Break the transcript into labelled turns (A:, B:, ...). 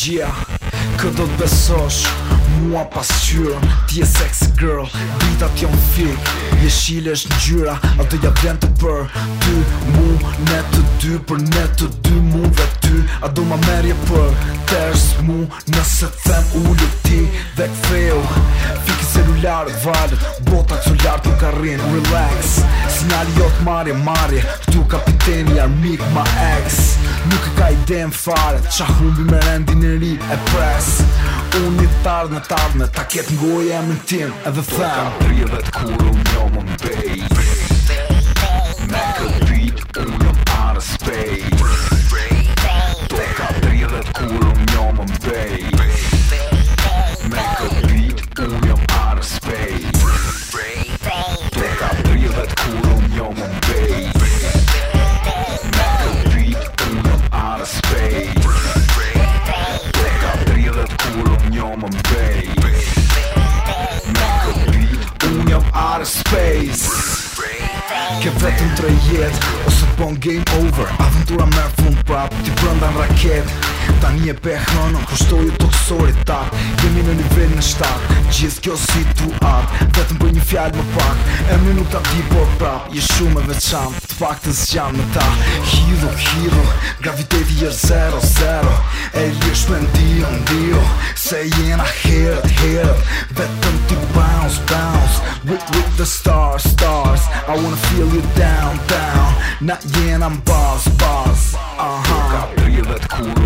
A: gjia Këtë do të besosh Mua pas qyrën Ti e sexy girl Dita t'jo në fik Jeshile është në gjyra A të ja të për Ty mu Ne të dy Për ne të dy mu Dhe ty A do ma merje për Ters, mu Nëse të them u lë ti Dhe këfeu, fik Fiki celularët valët Bota kësë lartë të karin Relax Sinali jo të marje marje Këtu kapiteni armik ma ex Nuk e dhe e më fare Qa humbi me rendi e ri e pres Unë i tharë në tharë në taket në goje e më tim Edhe thëmë Dhe të kurë u një më më bej ke vetëm tre rejet Ose të bon game over Aventura me fund prap Ti brënda në raket Ta një pe hënën Kushtoj e toksori ta Jemi në nivel në shtap Gjithë kjo si tu at Vetëm bëj një fjallë më pak E më nuk ta di por prap Je shumë e veçan Të pak të zxan me ta Hidhu, hidhu Graviteti jesh zero, zero E jesh me ndio, ndio Se jena herët, herët Vetëm ti bounce, bounce With the stars, stars I wanna feel you down, down Not yet, I'm boss, boss Uh-huh